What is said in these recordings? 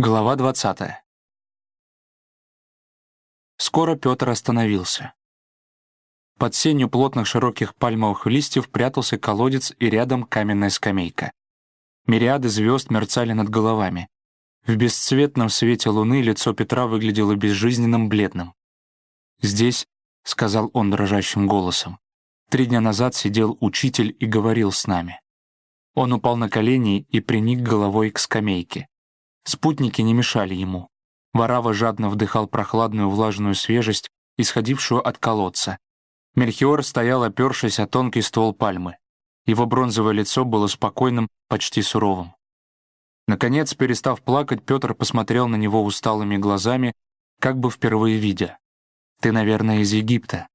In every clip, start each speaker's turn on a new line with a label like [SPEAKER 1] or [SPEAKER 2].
[SPEAKER 1] Глава 20. Скоро Петр остановился. Под сенью плотных широких пальмовых листьев прятался колодец и рядом каменная скамейка. Мириады звезд мерцали над головами. В бесцветном свете луны лицо Петра выглядело безжизненным бледным. «Здесь», — сказал он дрожащим голосом, — «три дня назад сидел учитель и говорил с нами». Он упал на колени и приник головой к скамейке. Спутники не мешали ему. Варава жадно вдыхал прохладную влажную свежесть, исходившую от колодца. Мельхиор стоял, опершись о тонкий ствол пальмы. Его бронзовое лицо было спокойным, почти суровым. Наконец, перестав плакать, Петр посмотрел на него усталыми глазами, как бы впервые видя. «Ты, наверное, из Египта.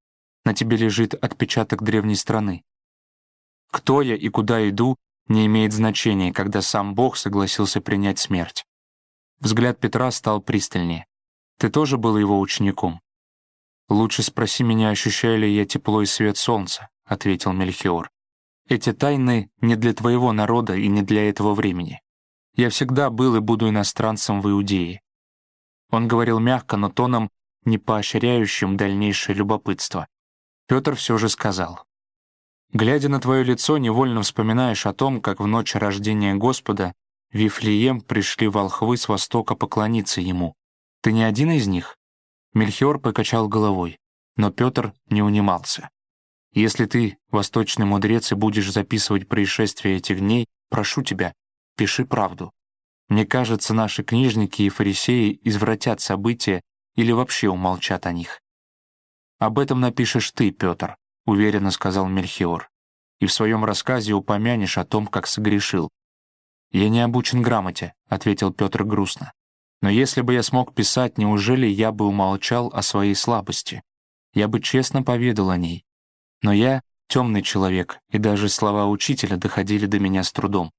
[SPEAKER 1] На тебе лежит отпечаток древней страны. Кто я и куда иду, не имеет значения, когда сам Бог согласился принять смерть. Взгляд Петра стал пристальнее. «Ты тоже был его учеником?» «Лучше спроси меня, ощущаю ли я тепло и свет солнца», — ответил Мельхиор. «Эти тайны не для твоего народа и не для этого времени. Я всегда был и буду иностранцем в Иудее». Он говорил мягко, но тоном, не поощряющим дальнейшее любопытство. Петр все же сказал. «Глядя на твое лицо, невольно вспоминаешь о том, как в ночь рождения Господа Вифлеем пришли волхвы с востока поклониться ему. Ты не один из них?» Мельхиор покачал головой, но Петр не унимался. «Если ты, восточный мудрец, и будешь записывать происшествия этих дней, прошу тебя, пиши правду. Мне кажется, наши книжники и фарисеи извратят события или вообще умолчат о них». «Об этом напишешь ты, Петр», — уверенно сказал Мельхиор, «и в своем рассказе упомянешь о том, как согрешил. «Я не обучен грамоте», — ответил Петр грустно. «Но если бы я смог писать, неужели я бы умолчал о своей слабости? Я бы честно поведал о ней. Но я — темный человек, и даже слова учителя доходили до меня с трудом.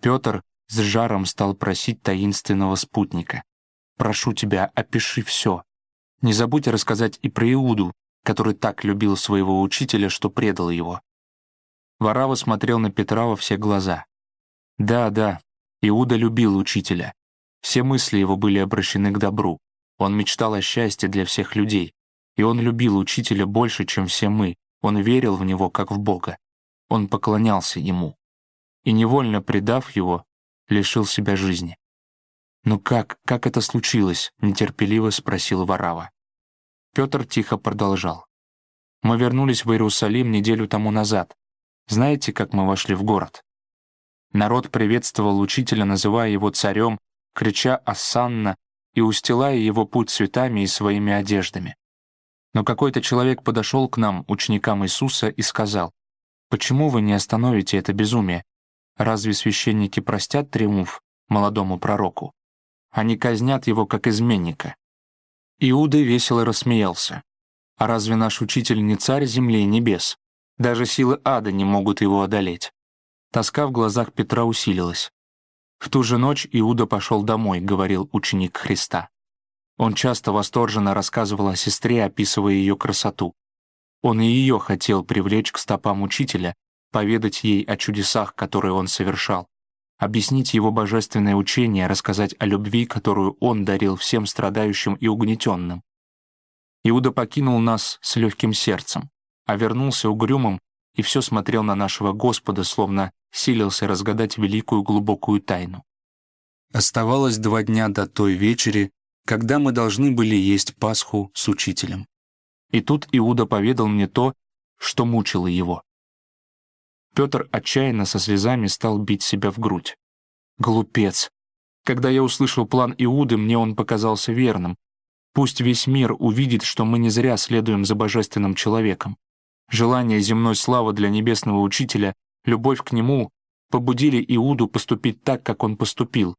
[SPEAKER 1] Петр с жаром стал просить таинственного спутника. «Прошу тебя, опиши все. Не забудь рассказать и про Иуду, который так любил своего учителя, что предал его». Варава смотрел на Петра во все глаза. Да, да, Иуда любил учителя. Все мысли его были обращены к добру. Он мечтал о счастье для всех людей. И он любил учителя больше, чем все мы. Он верил в него, как в Бога. Он поклонялся ему. И, невольно предав его, лишил себя жизни. «Ну как, как это случилось?» — нетерпеливо спросил Варава. Петр тихо продолжал. «Мы вернулись в Иерусалим неделю тому назад. Знаете, как мы вошли в город?» Народ приветствовал учителя, называя его царем, крича «Ассанна» и устилая его путь цветами и своими одеждами. Но какой-то человек подошел к нам, ученикам Иисуса, и сказал, «Почему вы не остановите это безумие? Разве священники простят триумф молодому пророку? Они казнят его как изменника». Иуда весело рассмеялся. «А разве наш учитель не царь земли и небес? Даже силы ада не могут его одолеть. Тоска в глазах Петра усилилась. «В ту же ночь Иуда пошел домой», — говорил ученик Христа. Он часто восторженно рассказывал о сестре, описывая ее красоту. Он и ее хотел привлечь к стопам учителя, поведать ей о чудесах, которые он совершал, объяснить его божественное учение, рассказать о любви, которую он дарил всем страдающим и угнетенным. Иуда покинул нас с легким сердцем, а вернулся угрюмым и все смотрел на нашего Господа, словно силился разгадать великую глубокую тайну. Оставалось два дня до той вечери, когда мы должны были есть Пасху с учителем. И тут Иуда поведал мне то, что мучило его. Петр отчаянно со слезами стал бить себя в грудь. Глупец! Когда я услышал план Иуды, мне он показался верным. Пусть весь мир увидит, что мы не зря следуем за божественным человеком. Желание земной славы для небесного учителя любовь к нему побудили Иуду поступить так, как он поступил.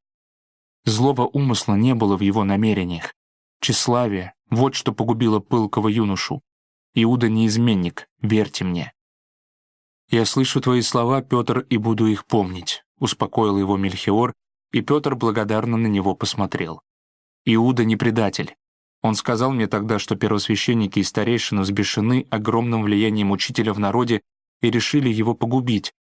[SPEAKER 1] Злого умысла не было в его намерениях. Тщеславие — вот что погубило пылкого юношу. Иуда не изменник, верьте мне. «Я слышу твои слова, Петр, и буду их помнить», — успокоил его Мельхиор, и Петр благодарно на него посмотрел. «Иуда не предатель. Он сказал мне тогда, что первосвященники и старейшины взбешены огромным влиянием учителя в народе и решили его погубить.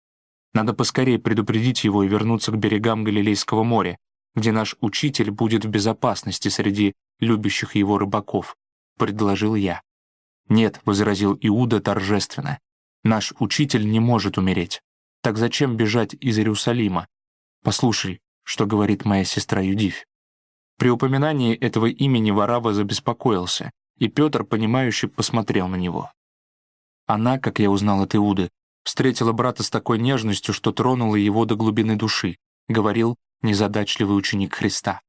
[SPEAKER 1] Надо поскорее предупредить его и вернуться к берегам Галилейского моря. где наш учитель будет в безопасности среди любящих его рыбаков», — предложил я. «Нет», — возразил Иуда торжественно, — «наш учитель не может умереть. Так зачем бежать из Иерусалима? Послушай, что говорит моя сестра Юдивь». При упоминании этого имени Варава забеспокоился, и Петр, понимающе посмотрел на него. Она, как я узнал от Иуды, встретила брата с такой нежностью, что тронула его до глубины души, говорил незадачливый ученик Христа.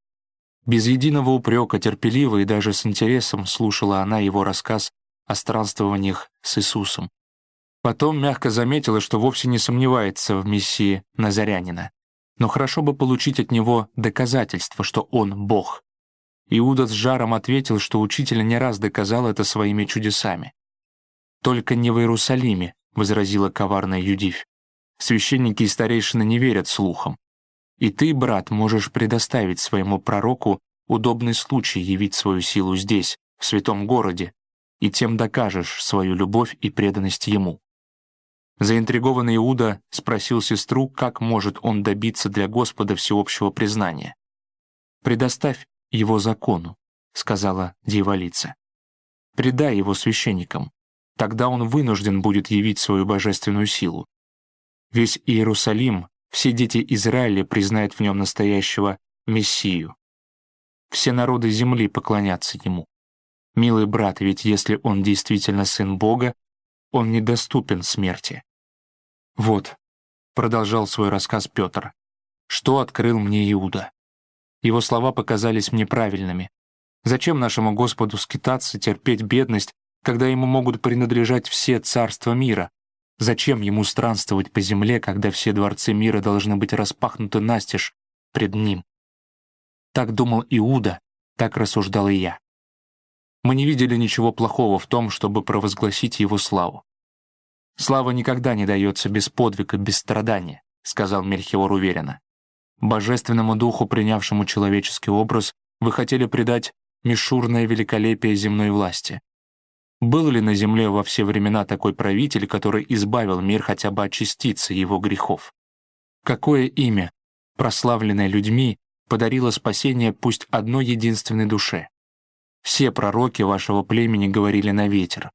[SPEAKER 1] Без единого упрека, терпеливо и даже с интересом слушала она его рассказ о странствованиях с Иисусом. Потом мягко заметила, что вовсе не сомневается в Мессии Назарянина, но хорошо бы получить от него доказательство, что он Бог. Иуда с жаром ответил, что учитель не раз доказал это своими чудесами. «Только не в Иерусалиме», — возразила коварная Юдивь. «Священники и старейшины не верят слухам. И ты, брат, можешь предоставить своему пророку удобный случай явить свою силу здесь, в святом городе, и тем докажешь свою любовь и преданность ему. Заинтригованный Иуда спросил сестру, как может он добиться для Господа всеобщего признания. «Предоставь его закону», — сказала дьяволица. «Предай его священникам, тогда он вынужден будет явить свою божественную силу. Весь Иерусалим, все дети Израиля признают в нем настоящего Мессию. Все народы земли поклонятся ему. Милый брат, ведь если он действительно сын Бога, он недоступен смерти. «Вот», — продолжал свой рассказ Петр, — «что открыл мне Иуда». Его слова показались мне правильными. Зачем нашему Господу скитаться, терпеть бедность, когда ему могут принадлежать все царства мира? Зачем ему странствовать по земле, когда все дворцы мира должны быть распахнуты настежь пред ним? Так думал Иуда, так рассуждал и я. Мы не видели ничего плохого в том, чтобы провозгласить его славу. «Слава никогда не дается без подвига, без страдания», — сказал Мельхиор уверенно. «Божественному духу, принявшему человеческий образ, вы хотели придать мишурное великолепие земной власти. Был ли на земле во все времена такой правитель, который избавил мир хотя бы от частицы его грехов? Какое имя, прославленное людьми, подарило спасение пусть одной единственной душе? Все пророки вашего племени говорили на ветер,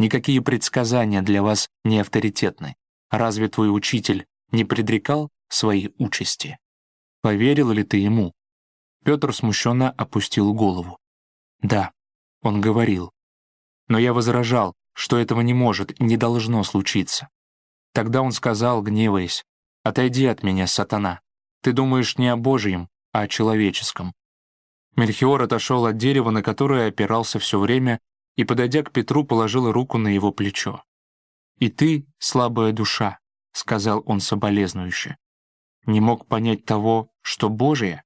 [SPEAKER 1] Никакие предсказания для вас не авторитетны. Разве твой учитель не предрекал своей участи? Поверил ли ты ему?» Петр смущенно опустил голову. «Да», — он говорил. «Но я возражал, что этого не может, не должно случиться. Тогда он сказал, гневаясь, «Отойди от меня, сатана. Ты думаешь не о Божьем, а о человеческом». Мельхиор отошел от дерева, на которое опирался все время, и, подойдя к Петру, положила руку на его плечо. «И ты, слабая душа», — сказал он соболезнующе, «не мог понять того, что Божие?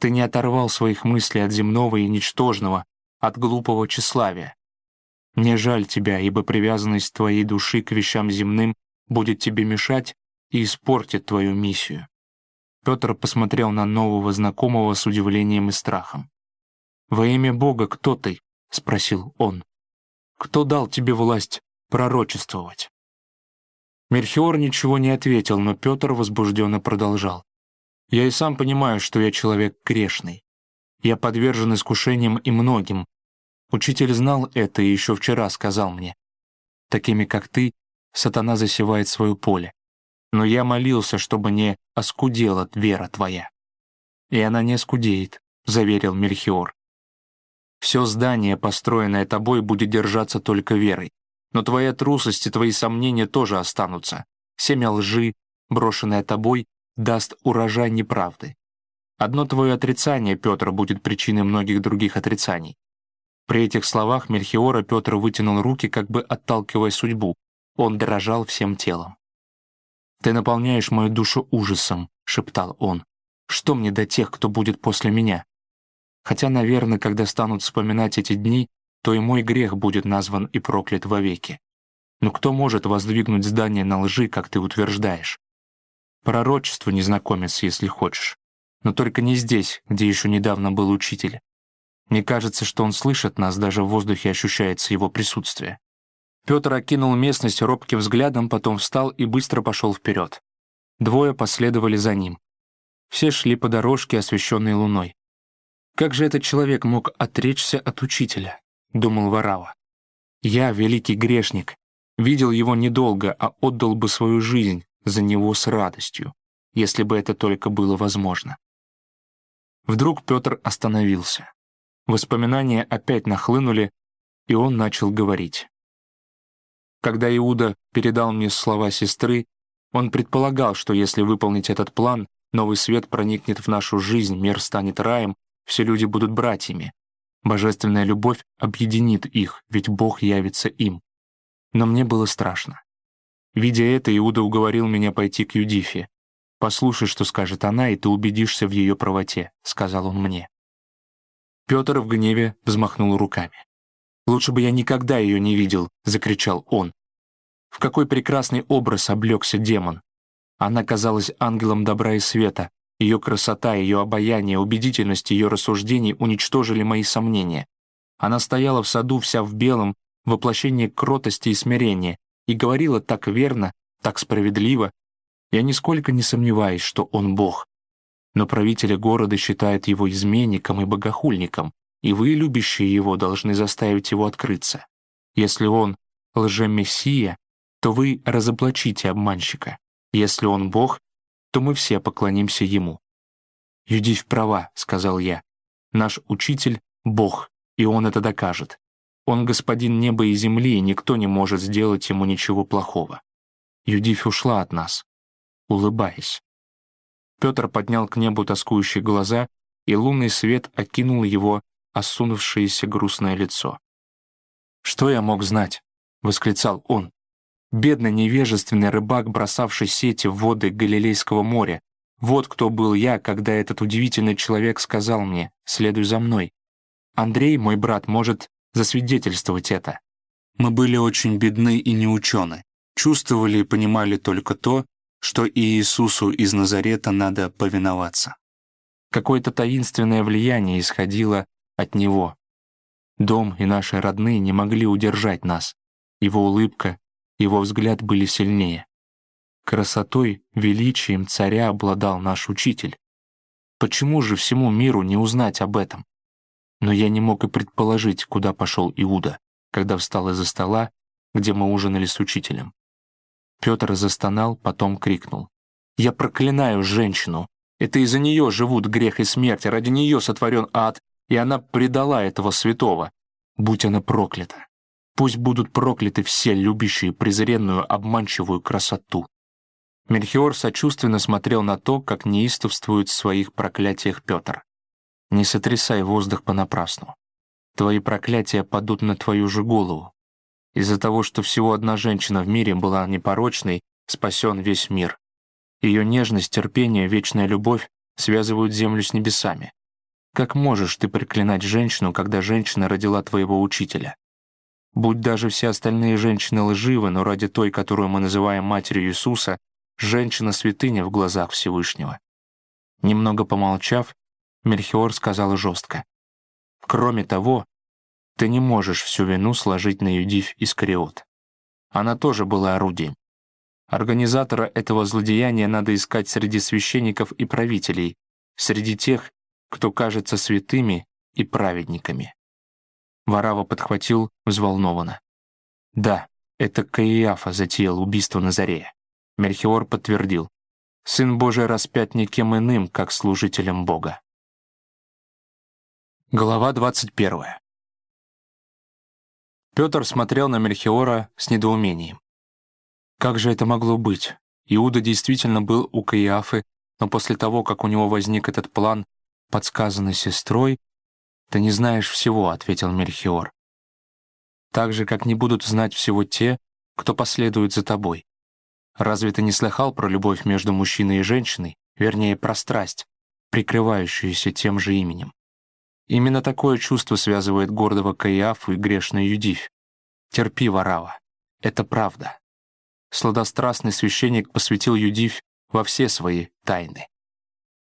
[SPEAKER 1] Ты не оторвал своих мыслей от земного и ничтожного, от глупого тщеславия. Мне жаль тебя, ибо привязанность твоей души к вещам земным будет тебе мешать и испортит твою миссию». Петр посмотрел на нового знакомого с удивлением и страхом. «Во имя Бога кто ты?» — спросил он. «Кто дал тебе власть пророчествовать?» Мерхиор ничего не ответил, но Петр возбужденно продолжал. «Я и сам понимаю, что я человек грешный. Я подвержен искушениям и многим. Учитель знал это и еще вчера сказал мне. Такими, как ты, сатана засевает свое поле. Но я молился, чтобы не оскудела вера твоя». «И она не оскудеет», — заверил Мельхиор. Все здание, построенное тобой, будет держаться только верой. Но твоя трусость и твои сомнения тоже останутся. Семя лжи, брошенное тобой, даст урожай неправды. Одно твое отрицание, Петр, будет причиной многих других отрицаний. При этих словах Мельхиора Петр вытянул руки, как бы отталкивая судьбу. Он дрожал всем телом. «Ты наполняешь мою душу ужасом», — шептал он. «Что мне до тех, кто будет после меня? Хотя, наверное, когда станут вспоминать эти дни, то и мой грех будет назван и проклят вовеки. Но кто может воздвигнуть здание на лжи, как ты утверждаешь? Пророчество, незнакомец, если хочешь. Но только не здесь, где еще недавно был учитель. Мне кажется, что он слышит нас, даже в воздухе ощущается его присутствие. Петр окинул местность робким взглядом, потом встал и быстро пошел вперед. Двое последовали за ним. Все шли по дорожке, освещенной луной. «Как же этот человек мог отречься от учителя?» — думал Варава. «Я, великий грешник, видел его недолго, а отдал бы свою жизнь за него с радостью, если бы это только было возможно». Вдруг Петр остановился. Воспоминания опять нахлынули, и он начал говорить. Когда Иуда передал мне слова сестры, он предполагал, что если выполнить этот план, новый свет проникнет в нашу жизнь, мир станет раем, все люди будут братьями. Божественная любовь объединит их, ведь Бог явится им. Но мне было страшно. Видя это, Иуда уговорил меня пойти к Юдифе. «Послушай, что скажет она, и ты убедишься в ее правоте», — сказал он мне. Петр в гневе взмахнул руками. «Лучше бы я никогда ее не видел», — закричал он. В какой прекрасный образ облегся демон. Она казалась ангелом добра и света. Ее красота, ее обаяние, убедительность ее рассуждений уничтожили мои сомнения. Она стояла в саду вся в белом, воплощение кротости и смирения, и говорила так верно, так справедливо. Я нисколько не сомневаюсь, что он Бог. Но правители города считают его изменником и богохульником, и вы, любящие его, должны заставить его открыться. Если он лжемессия, то вы разоблачите обманщика. Если он Бог, то мы все поклонимся ему». «Юдивь права», — сказал я. «Наш учитель — Бог, и он это докажет. Он господин неба и земли, и никто не может сделать ему ничего плохого». Юдивь ушла от нас, улыбаясь. Петр поднял к небу тоскующие глаза, и лунный свет окинул его осунувшееся грустное лицо. «Что я мог знать?» — восклицал он. Бедный невежественный рыбак, бросавший сети в воды Галилейского моря. Вот кто был я, когда этот удивительный человек сказал мне «следуй за мной». Андрей, мой брат, может засвидетельствовать это. Мы были очень бедны и неучены, чувствовали и понимали только то, что Иисусу из Назарета надо повиноваться. Какое-то таинственное влияние исходило от Него. Дом и наши родные не могли удержать нас. Его улыбка, его взгляд были сильнее. Красотой, величием царя обладал наш учитель. Почему же всему миру не узнать об этом? Но я не мог и предположить, куда пошел Иуда, когда встал из-за стола, где мы ужинали с учителем. Петр застонал, потом крикнул. «Я проклинаю женщину! Это из-за нее живут грех и смерть, а ради нее сотворен ад, и она предала этого святого. Будь она проклята!» Пусть будут прокляты все, любящие презренную, обманчивую красоту. Мельхиор сочувственно смотрел на то, как неистовствует в своих проклятиях Петр. «Не сотрясай воздух понапрасну. Твои проклятия падут на твою же голову. Из-за того, что всего одна женщина в мире была непорочной, спасен весь мир. Ее нежность, терпение, вечная любовь связывают землю с небесами. Как можешь ты проклинать женщину, когда женщина родила твоего учителя? Будь даже все остальные женщины лживы, но ради той, которую мы называем матерью Иисуса, женщина-святыня в глазах Всевышнего. Немного помолчав, Мельхиор сказал жестко. «Кроме того, ты не можешь всю вину сложить на Юдив Искариот. Она тоже была орудием. Организатора этого злодеяния надо искать среди священников и правителей, среди тех, кто кажется святыми и праведниками. Варава подхватил взволнованно. «Да, это Каиафа затеял убийство Назарея». Мельхиор подтвердил. «Сын Божий распят никем иным, как служителем Бога». Глава 21. Петр смотрел на Мельхиора с недоумением. Как же это могло быть? Иуда действительно был у Каиафы, но после того, как у него возник этот план, подсказанный сестрой, «Ты не знаешь всего», — ответил Мельхиор. «Так же, как не будут знать всего те, кто последует за тобой. Разве ты не слыхал про любовь между мужчиной и женщиной, вернее, про страсть, прикрывающуюся тем же именем? Именно такое чувство связывает гордого Каиафу и грешную Юдивь. Терпи, Варава, это правда. Сладострастный священник посвятил Юдивь во все свои тайны.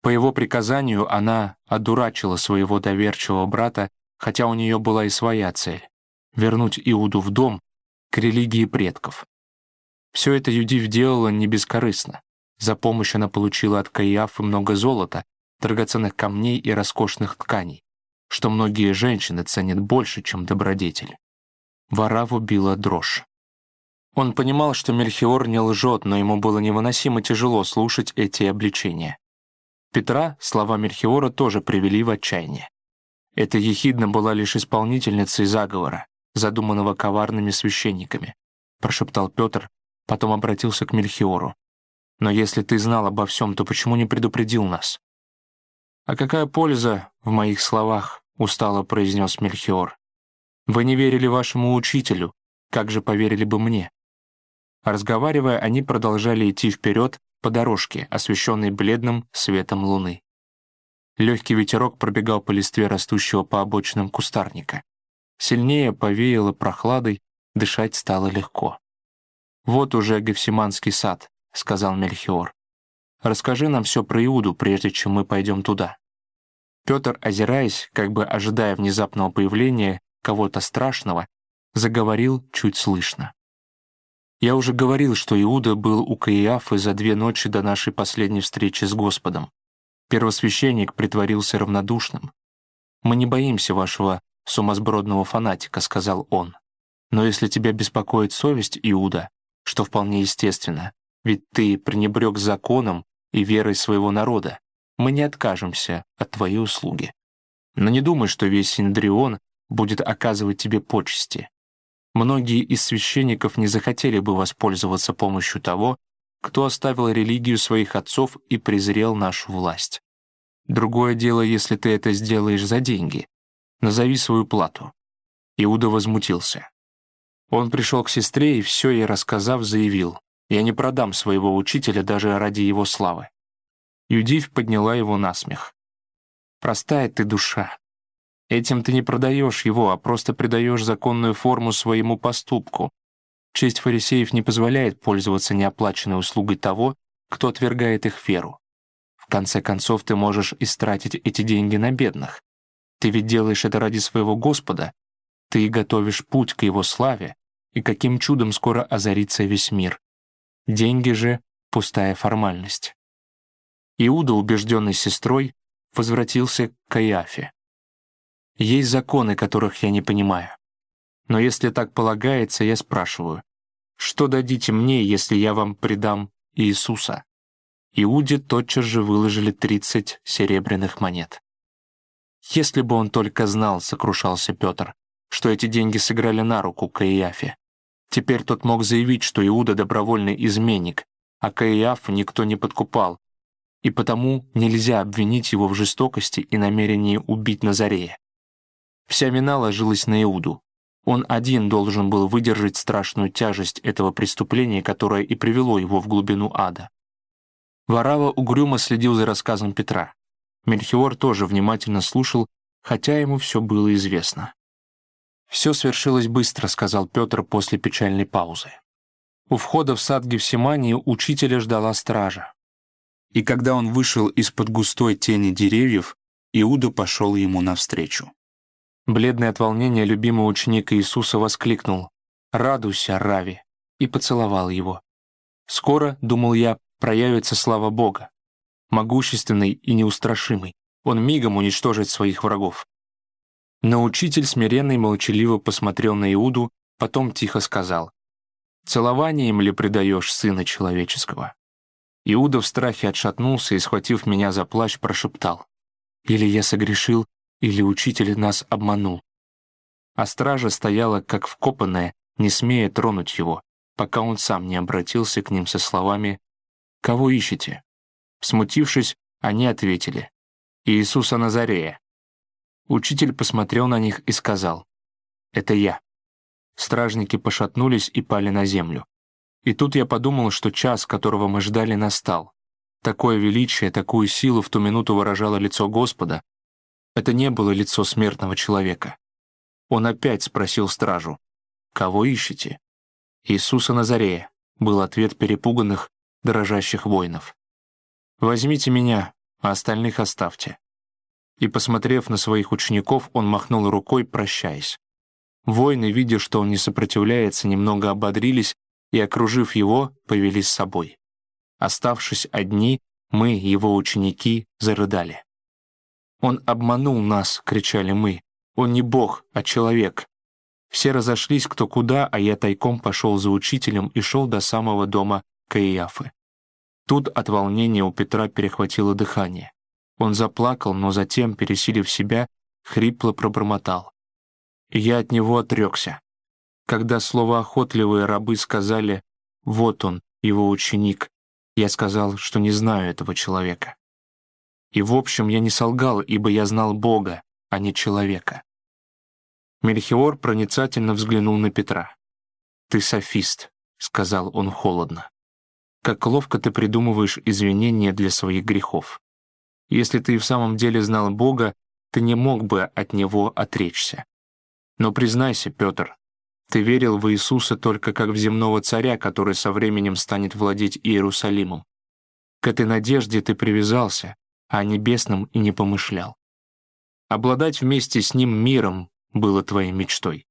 [SPEAKER 1] По его приказанию она одурачила своего доверчивого брата, хотя у нее была и своя цель — вернуть Иуду в дом, к религии предков. Все это Юдив делала не бескорыстно. За помощь она получила от Каиафы много золота, драгоценных камней и роскошных тканей, что многие женщины ценят больше, чем добродетель. Вараву била дрожь. Он понимал, что Мельхиор не лжет, но ему было невыносимо тяжело слушать эти обличения. Петра слова Мельхиора тоже привели в отчаяние. Эта ехидна была лишь исполнительницей заговора, задуманного коварными священниками, прошептал Петр, потом обратился к Мельхиору. «Но если ты знал обо всем, то почему не предупредил нас?» «А какая польза в моих словах?» — устало произнес Мельхиор. «Вы не верили вашему учителю, как же поверили бы мне?» Разговаривая, они продолжали идти вперед по дорожке, освещенной бледным светом луны. Легкий ветерок пробегал по листве растущего по обочинам кустарника. Сильнее повеяло прохладой, дышать стало легко. «Вот уже Гефсиманский сад», — сказал Мельхиор. «Расскажи нам все про Иуду, прежде чем мы пойдем туда». Петр, озираясь, как бы ожидая внезапного появления кого-то страшного, заговорил чуть слышно. Я уже говорил, что Иуда был у Каиафы за две ночи до нашей последней встречи с Господом. Первосвященник притворился равнодушным. «Мы не боимся вашего сумасбродного фанатика», — сказал он. «Но если тебя беспокоит совесть, Иуда, что вполне естественно, ведь ты пренебрег законом и верой своего народа, мы не откажемся от твоей услуги. Но не думай, что весь Синдрион будет оказывать тебе почести. Многие из священников не захотели бы воспользоваться помощью того, кто оставил религию своих отцов и презрел нашу власть. Другое дело, если ты это сделаешь за деньги. Назови свою плату». Иуда возмутился. Он пришел к сестре и все ей рассказав, заявил, «Я не продам своего учителя даже ради его славы». Юдивь подняла его на смех. «Простая ты душа. Этим ты не продаешь его, а просто придаешь законную форму своему поступку. Честь фарисеев не позволяет пользоваться неоплаченной услугой того, кто отвергает их веру. В конце концов, ты можешь истратить эти деньги на бедных. Ты ведь делаешь это ради своего Господа. Ты готовишь путь к его славе, и каким чудом скоро озарится весь мир. Деньги же — пустая формальность. Иуда, убежденный сестрой, возвратился к Каиафе. Есть законы, которых я не понимаю. Но если так полагается, я спрашиваю, что дадите мне, если я вам предам Иисуса? Иуде тотчас же выложили 30 серебряных монет. Если бы он только знал, сокрушался Петр, что эти деньги сыграли на руку Каиафе. Теперь тот мог заявить, что Иуда добровольный изменник, а Каиафа никто не подкупал, и потому нельзя обвинить его в жестокости и намерении убить Назарея. Вся вина ложилась на Иуду. Он один должен был выдержать страшную тяжесть этого преступления, которое и привело его в глубину ада. Варава угрюмо следил за рассказом Петра. Мельхиор тоже внимательно слушал, хотя ему все было известно. «Все свершилось быстро», — сказал Петр после печальной паузы. У входа в сад Гефсимании учителя ждала стража. И когда он вышел из-под густой тени деревьев, Иуда пошел ему навстречу. Бледный от волнения любимый ученик Иисуса воскликнул «Радуйся, Рави!» и поцеловал его. Скоро, думал я, проявится слава Бога. Могущественный и неустрашимый, он мигом уничтожит своих врагов. Но учитель смиренно и молчаливо посмотрел на Иуду, потом тихо сказал «Целованием ли предаешь сына человеческого?» Иуда в страхе отшатнулся и, схватив меня за плащ, прошептал «Или я согрешил, или учитель нас обманул. А стража стояла как вкопанная, не смея тронуть его, пока он сам не обратился к ним со словами «Кого ищете?». Смутившись, они ответили «Иисуса Назарея». Учитель посмотрел на них и сказал «Это я». Стражники пошатнулись и пали на землю. И тут я подумал, что час, которого мы ждали, настал. Такое величие, такую силу в ту минуту выражало лицо Господа, это не было лицо смертного человека. Он опять спросил стражу, «Кого ищете?» «Иисуса Назарея», — был ответ перепуганных, дрожащих воинов. «Возьмите меня, а остальных оставьте». И, посмотрев на своих учеников, он махнул рукой, прощаясь. Воины, видя, что он не сопротивляется, немного ободрились и, окружив его, повели с собой. Оставшись одни, мы, его ученики, зарыдали. «Он обманул нас!» — кричали мы. «Он не Бог, а человек!» Все разошлись кто куда, а я тайком пошел за учителем и шел до самого дома Каиафы. Тут от волнения у Петра перехватило дыхание. Он заплакал, но затем, пересилив себя, хрипло пробормотал. Я от него отрекся. Когда словоохотливые рабы сказали «Вот он, его ученик», я сказал, что не знаю этого человека. И в общем я не солгал, ибо я знал Бога, а не человека. Мельхиор проницательно взглянул на Петра. «Ты софист», — сказал он холодно. «Как ловко ты придумываешь извинения для своих грехов. Если ты в самом деле знал Бога, ты не мог бы от Него отречься. Но признайся, Петр, ты верил в Иисуса только как в земного царя, который со временем станет владеть Иерусалимом. К этой надежде ты привязался, а о небесном и не помышлял. Обладать вместе с ним миром было твоей мечтой.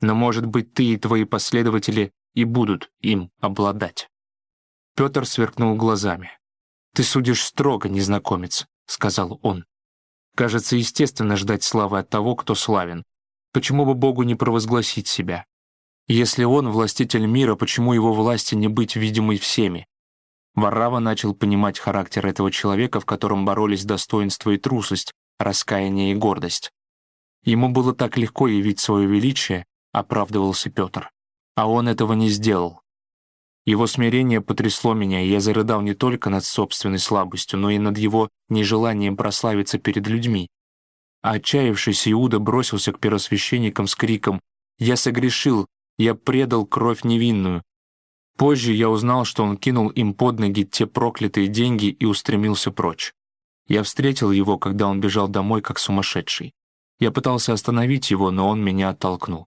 [SPEAKER 1] Но, может быть, ты и твои последователи и будут им обладать. Петр сверкнул глазами. «Ты судишь строго, незнакомец», — сказал он. «Кажется, естественно ждать славы от того, кто славен. Почему бы Богу не провозгласить себя? Если он властитель мира, почему его власти не быть видимой всеми? Варрава начал понимать характер этого человека, в котором боролись достоинство и трусость, раскаяние и гордость. Ему было так легко явить свое величие, оправдывался Петр. А он этого не сделал. Его смирение потрясло меня, и я зарыдал не только над собственной слабостью, но и над его нежеланием прославиться перед людьми. А отчаявшийся Иуда бросился к первосвященникам с криком «Я согрешил, я предал кровь невинную». Позже я узнал, что он кинул им под ноги те проклятые деньги и устремился прочь. Я встретил его, когда он бежал домой, как сумасшедший. Я пытался остановить его, но он меня оттолкнул.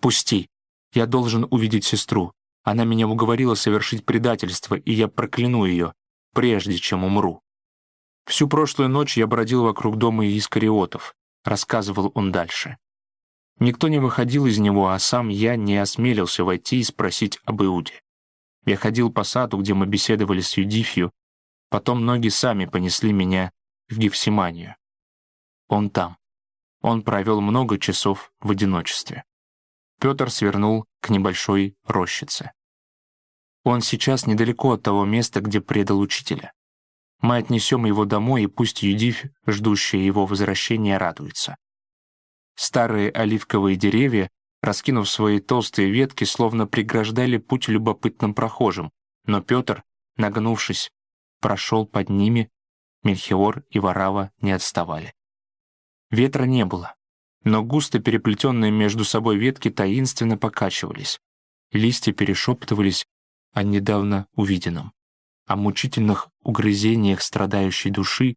[SPEAKER 1] «Пусти! Я должен увидеть сестру. Она меня уговорила совершить предательство, и я прокляну ее, прежде чем умру». Всю прошлую ночь я бродил вокруг дома Искариотов, рассказывал он дальше. Никто не выходил из него, а сам я не осмелился войти и спросить об Иуде. Я ходил по саду, где мы беседовали с Юдифью, потом ноги сами понесли меня в Гефсиманию. Он там. Он провел много часов в одиночестве. Петр свернул к небольшой рощице. Он сейчас недалеко от того места, где предал учителя. Мы отнесем его домой, и пусть Юдивь, ждущая его возвращения, радуется. Старые оливковые деревья, раскинув свои толстые ветки, словно преграждали путь любопытным прохожим, но Петр, нагнувшись, прошел под ними, Мельхиор и Варава не отставали. Ветра не было, но густо переплетенные между собой ветки таинственно покачивались. Листья перешептывались о недавно увиденном, о мучительных угрызениях страдающей души,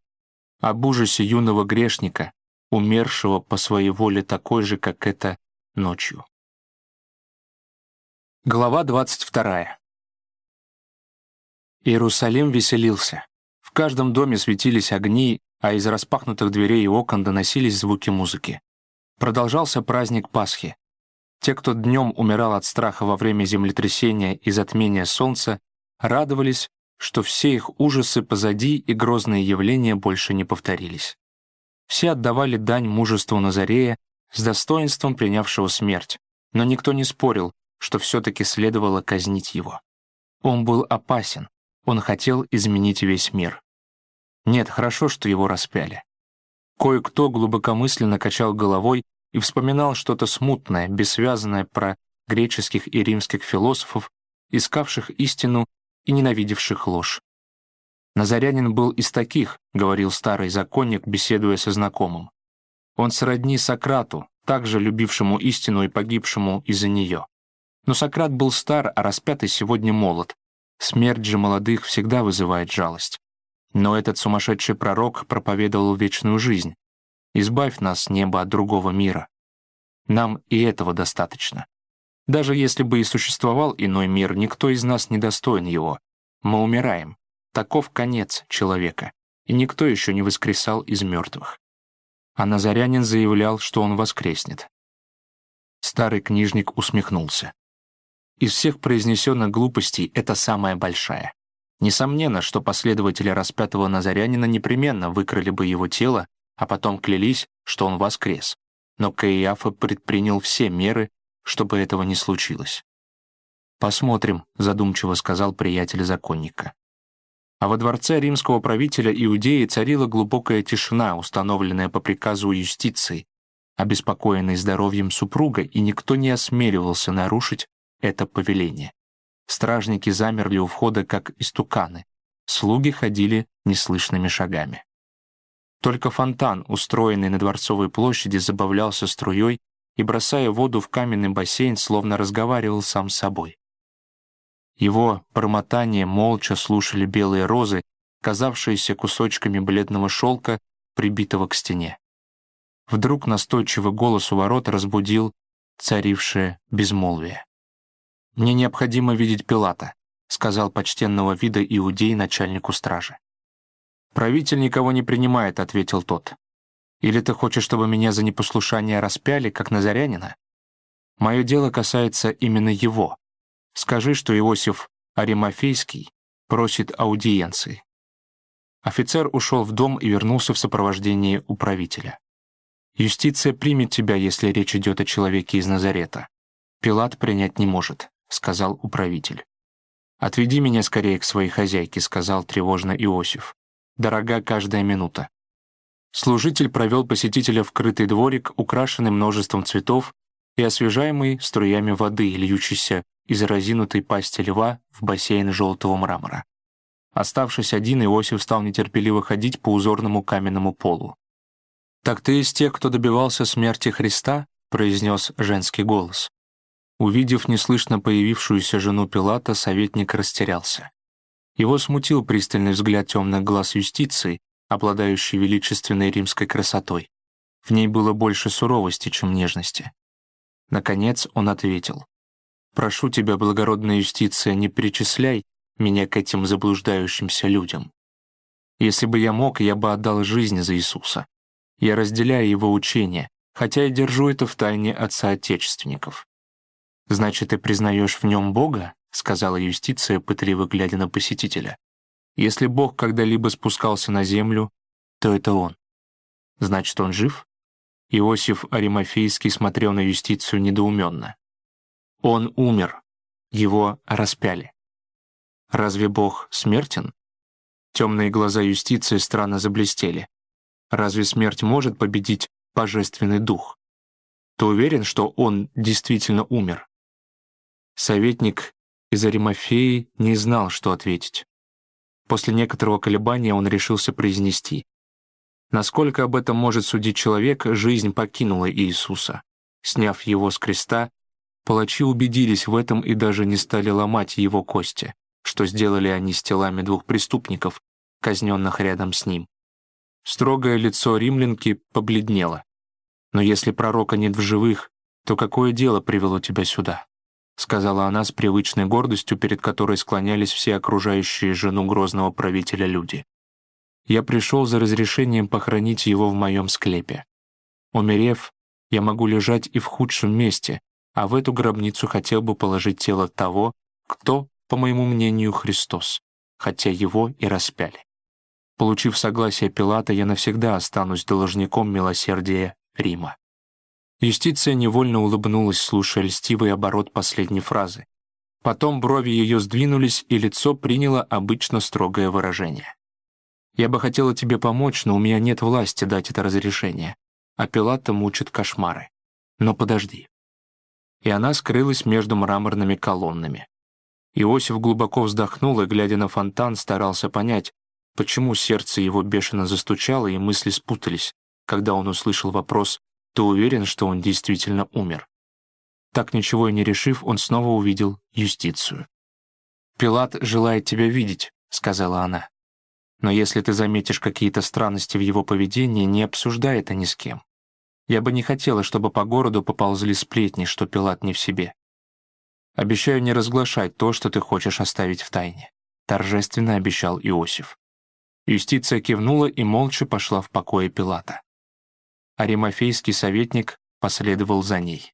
[SPEAKER 1] об ужасе юного грешника, умершего по своей воле такой же, как это ночью. Глава 22. Иерусалим веселился. В каждом доме светились огни, а из распахнутых дверей и окон доносились звуки музыки. Продолжался праздник Пасхи. Те, кто днем умирал от страха во время землетрясения и затмения солнца, радовались, что все их ужасы позади и грозные явления больше не повторились. Все отдавали дань мужеству Назарея с достоинством принявшего смерть, но никто не спорил, что все-таки следовало казнить его. Он был опасен, он хотел изменить весь мир. Нет, хорошо, что его распяли. Кое-кто глубокомысленно качал головой и вспоминал что-то смутное, бессвязанное про греческих и римских философов, искавших истину и ненавидевших ложь. Назарянин был из таких, говорил старый законник, беседуя со знакомым. Он сродни Сократу, также любившему истину и погибшему из-за нее. Но Сократ был стар, а распятый сегодня молод. Смерть же молодых всегда вызывает жалость. Но этот сумасшедший пророк проповедовал вечную жизнь. «Избавь нас, небо, от другого мира». Нам и этого достаточно. Даже если бы и существовал иной мир, никто из нас не достоин его. Мы умираем. Таков конец человека, и никто еще не воскресал из мертвых. А Назарянин заявлял, что он воскреснет. Старый книжник усмехнулся. Из всех произнесенных глупостей это самая большая. Несомненно, что последователи распятого Назарянина непременно выкрали бы его тело, а потом клялись, что он воскрес. Но Каиафа предпринял все меры, чтобы этого не случилось. «Посмотрим», — задумчиво сказал приятель законника. А во дворце римского правителя Иудеи царила глубокая тишина, установленная по приказу юстиции, обеспокоенной здоровьем супруга, и никто не осмеливался нарушить это повеление. Стражники замерли у входа, как истуканы. Слуги ходили неслышными шагами. Только фонтан, устроенный на Дворцовой площади, забавлялся струей и, бросая воду в каменный бассейн, словно разговаривал сам с собой. Его промотание молча слушали белые розы, казавшиеся кусочками бледного шелка, прибитого к стене. Вдруг настойчивый голос у ворот разбудил царившее безмолвие. «Мне необходимо видеть Пилата», — сказал почтенного вида иудей начальнику стражи. «Правитель никого не принимает», — ответил тот. «Или ты хочешь, чтобы меня за непослушание распяли, как назарянина? Мое дело касается именно его. Скажи, что Иосиф Аримафейский просит аудиенции». Офицер ушел в дом и вернулся в сопровождении управителя. «Юстиция примет тебя, если речь идет о человеке из Назарета. Пилат принять не может», — сказал управитель. «Отведи меня скорее к своей хозяйке», — сказал тревожно Иосиф. «Дорога каждая минута». Служитель провел посетителя в крытый дворик, украшенный множеством цветов и освежаемый струями воды, льющейся из разинутой пасти льва в бассейн желтого мрамора. Оставшись один, Иосиф стал нетерпеливо ходить по узорному каменному полу. «Так ты из тех, кто добивался смерти Христа?» — произнес женский голос. Увидев неслышно появившуюся жену Пилата, советник растерялся. Его смутил пристальный взгляд темных глаз юстиции, обладающей величественной римской красотой. В ней было больше суровости, чем нежности. Наконец он ответил. Прошу тебя, благородная юстиция, не причисляй меня к этим заблуждающимся людям. Если бы я мог, я бы отдал жизнь за Иисуса. Я разделяю его учение, хотя и держу это в тайне от соотечественников. «Значит, ты признаешь в нем Бога?» — сказала юстиция, пытливо глядя на посетителя. «Если Бог когда-либо спускался на землю, то это Он. Значит, Он жив?» Иосиф Аримофейский смотрел на юстицию недоуменно. Он умер. Его распяли. Разве Бог смертен? Темные глаза юстиции странно заблестели. Разве смерть может победить божественный дух? Ты уверен, что он действительно умер? Советник из Аримафеи не знал, что ответить. После некоторого колебания он решился произнести. Насколько об этом может судить человек, жизнь покинула Иисуса. Сняв его с креста, Палачи убедились в этом и даже не стали ломать его кости, что сделали они с телами двух преступников, казненных рядом с ним. Строгое лицо римлянки побледнело. «Но если пророка нет в живых, то какое дело привело тебя сюда?» сказала она с привычной гордостью, перед которой склонялись все окружающие жену грозного правителя люди. «Я пришел за разрешением похоронить его в моем склепе. Умерев, я могу лежать и в худшем месте, а в эту гробницу хотел бы положить тело того, кто, по моему мнению, Христос, хотя его и распяли. Получив согласие Пилата, я навсегда останусь должником милосердия Рима. Юстиция невольно улыбнулась, слушая льстивый оборот последней фразы. Потом брови ее сдвинулись, и лицо приняло обычно строгое выражение. «Я бы хотела тебе помочь, но у меня нет власти дать это разрешение, а Пилата мучат кошмары. Но подожди и она скрылась между мраморными колоннами. Иосиф глубоко вздохнул и, глядя на фонтан, старался понять, почему сердце его бешено застучало и мысли спутались, когда он услышал вопрос «Ты уверен, что он действительно умер?» Так ничего и не решив, он снова увидел юстицию. «Пилат желает тебя видеть», — сказала она. «Но если ты заметишь какие-то странности в его поведении, не обсуждай это ни с кем. Я бы не хотела, чтобы по городу поползли сплетни, что Пилат не в себе. Обещаю не разглашать то, что ты хочешь оставить в тайне», — торжественно обещал Иосиф. Юстиция кивнула и молча пошла в покое Пилата. А советник последовал за ней.